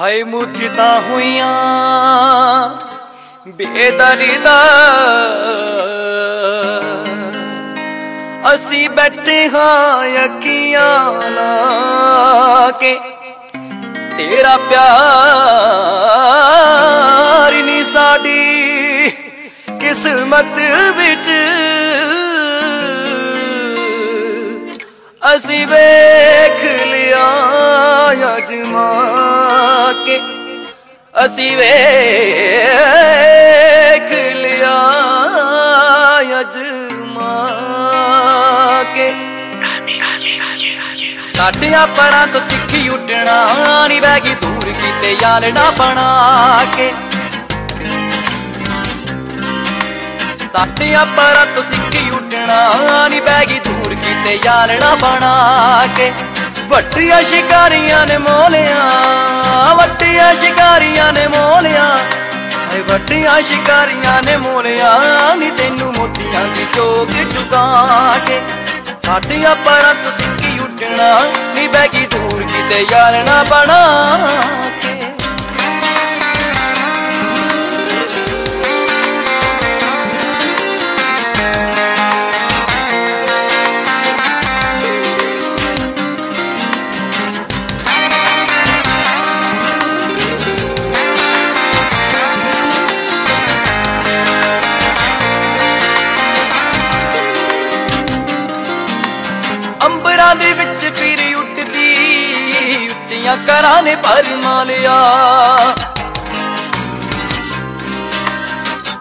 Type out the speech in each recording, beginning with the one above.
ਹਾਏ ਮੁੱਠੀਆਂ ਹੋਈਆਂ ਬੇਦਰਦਾ ਅਸੀਂ ਬੈਠੇ ਹਾਂ ਅੱਖੀਆਂ ਲਾ ਕੇ, ਤੇਰਾ ਪਿਆਰ ਨਹੀਂ ਸਾਡੀ ਕਿਸਮਤ ਵਿੱਚ। ਅਸੀਂ ਵੇਖ ਲਿਆ ਅਸੀਂ ਵੇਖ ਲਿਆ ਅਜਮਾ ਕੇ ਸਾਡਿਆਂ ਪਰਾਂ ਤੋਂ ਸਿੱਖੀ ਉੱਡਣਾ ਨਹੀਂ ਬੈਗੀ ਦੂਰ ਕੀਤੇ ਯਾਰ ਬਣਾ ਕੇ ਸਾਡਿਆਂ ਪਰਾਂ ਤੋਂ ਸਿੱਖੀ ਉੱਡਣਾ ਨਹੀਂ ਬੈਗੀ ਦੂਰ ਕੀਤੇ ਯਾਰ ਬਣਾ ਕੇ ਵੱਟੀਆਂ ਸ਼ਿਕਾਰੀਆਂ ਨੇ ਮੋਲਿਆ ਵੱਟੀਆਂ ਸ਼ਿਕਾਰੀਆਂ ਨੇ ਮੋਲਿਆ ਏ ਵੱਟੀਆਂ ਸ਼ਿਕਾਰੀਆਂ ਨੇ ਮੋਲਿਆ ਨੀ ਤੈਨੂੰ ਮੋਤੀਆਂ ਦੀ ਚੋਕ ਚੁਕਾ ਕੇ। ਸਾਡੀਆਂ ਪਰਾਂ ਤੋਂ ਸਿੱਕੀ ਉੱਡਣਾ ਨੀ ਬੈਗੀ ਦੂਰ ਕਿਤੇ ਯਾਰ ਨਾ ਬਣਾ। ਉੱਡਦੀ ਕਰਾਂ ਨੇ ਪਰ ਮਾਲਿਆ।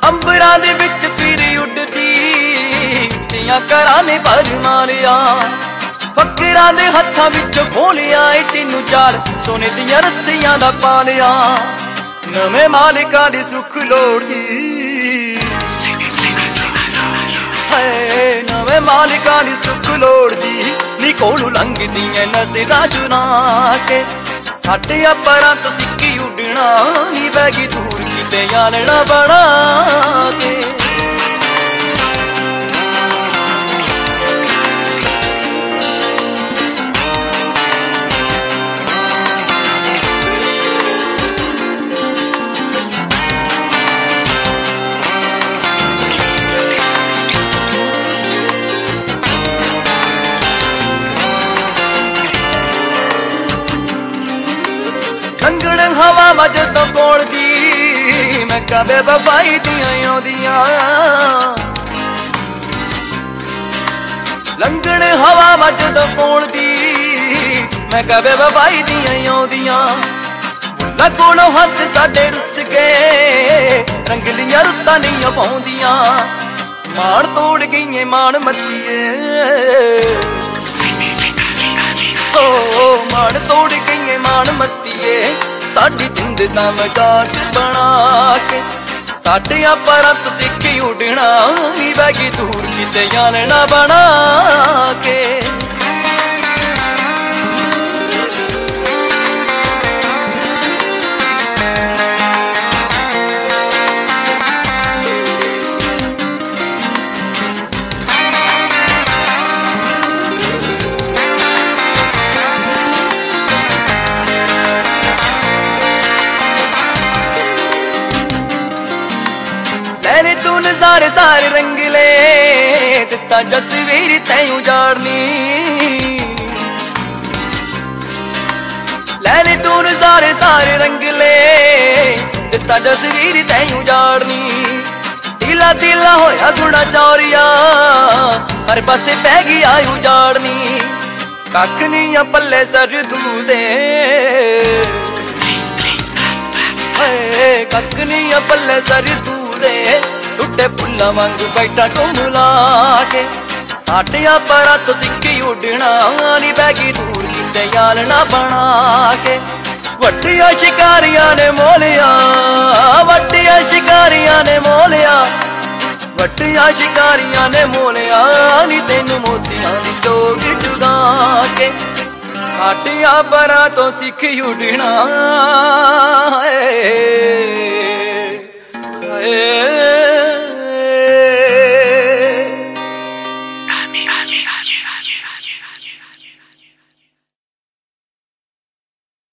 ਅੰਬਰਾਂ ਦੇ ਵਿੱਚ ਫਿਰ ਉੱਡਦੀ ਉੱਚੀਆਂ ਕਰਾਂ ਨੇ ਪਰ ਮਾਲਿਆ। ਫਕਰਾਂ ਦੇ ਹੱਥਾਂ ਵਿੱਚ ਖੋਲਿਆ ਏ ਤੈਨੂੰ ਚਾਰ ਸੋਨੇ ਦੀਆਂ ਰੱਸੀਆਂ ਦਾ ਪਾਲਿਆ। ਨਵੇਂ ਮਾਲਿਕਾਂ ਦੀ ਸੁੱਖ ਲੋੜਦੀ ਹੈ ਨਵੇਂ ਮਾਲਿਕਾਂ ਦੀ ਸੁੱਖ ਲੋੜਦੀ ਨੀ ਕੋਲੋਂ ਲੰਘਦੀਆਂ ਨਜ਼ਰਾਂ ਚੁਰਾ ਕੇ। ਸਾਡੇ ਪਰਾਂ ਤੋਂ ਸਿੱਕੀ ਉੱਡਣਾ ਨੀ ਬੈਗੀ ਦੂਰ ਕਿਤੇ ਯਾਲਣਾ ਬਣਾ ਕੇ। ਹਵਾ ਮਜ ਤੋਂ ਕੋਲਦੀ ਮੈਂ ਕਵੇ ਬਬਾਈ ਦੀਆਂ ਆਉਂਦੀਆਂ। ਲੰਗਣ ਹਵਾ ਮਜ ਤੋਂ ਕੋਲਦੀ ਮੈਂ ਕਵੇ ਬਬਾਈ ਦੀਆਂ ਆਉਂਦੀਆਂ। ਨਾ ਕੋਲੋਂ ਹੱਸ ਸਾਡੇ ਰੁੱਸ ਗਏ ਰੰਗਲੀਆਂ ਰੁੱਤਾਂ ਨਹੀਂ ਪਾਉਂਦੀਆਂ ਮਾਣ ਤੋੜ ਗਈਏ, ਮਾਣ ਮੱਤੀਏ। ਓ, ਮਾਣ ਤੋੜ ਗਈਏ, ਮਾਣ ਮੱਤੀਏ। ਸਾਡੀ ਜਿੰਦ ਦਾ ਮਜ਼ਾਕ ਬਣਾ ਕੇ ਸਾਡੀਆਂ ਪਰਤ ਤੋਂ ਸਿੱਖੀ ਉੱਡਣਾ ਨਹੀਂ ਬੈਗੀ ਦੂਰ ਕਿਤੇ ਨਾ ਬਣਾ ਕੇ। ਦਿੱਤਾ ਜਸਵੀਰ ਤੈਂ ਉਜਾੜਨੀ ਲੈਨੇ ਤੂੰ ਨਜ਼ਾਰੇ ਸਾਰੇ ਰੰਗਲੇ ਦਿੱਤਾ ਜਸਵੀਰ ਤੈਂ ਉਜਾੜਨੀ ਦਿਲਾ ਦਿਲਾ ਹੋਇਆ ਗੁਣਾ ਚੌਰੀਆ ਹਰ ਪਾਸੇ ਪੈ ਗਈ ਆ ਉਜਾੜਨੀ ਕੱਖ ਨਹੀਂ ਆ ਪੱਲੇ ਸਰਦੂ ਦੇ ਕੱਖ ਨਹੀਂ ਆ ਪੱਲੇ ਸਰਦੂ ਦੇ ਟੁੱਟੇ ਫੁੱਲਾਂ ਵਾਂਗ ਬੈਠਾ ਲਾ ਕੇ। ਸਾਡਿਆਂ ਪਰਾਂ ਤੋਂ ਸਿੱਖੀ ਉੱਡਣਾ ਨਹੀਂ ਬੈਗੀ ਦੂਰ ਕਿਤੇ ਯਾਲਣਾ ਬਣਾ ਕੇ। ਵੱਡੀਆਂ ਸ਼ਿਕਾਰੀਆਂ ਨੇ ਮੋਲਿਆ ਵੱਡੀਆਂ ਸ਼ਿਕਾਰੀਆਂ ਨੇ ਮੋਲਿਆ। ਵੱਡੀਆਂ ਸ਼ਿਕਾਰੀਆਂ ਨੇ ਮੋਲਿਆ ਨਹੀਂ ਤੈਨੂੰ ਮੋਤੀਆਂ ਦੀ ਚੋਗ ਜੁਦਾ ਕੇ। ਸਾਡੀਆਂ ਪਰਾਂ ਤੋਂ ਸਿੱਖੀ ਉੱਡਣਾ ਏ ਏ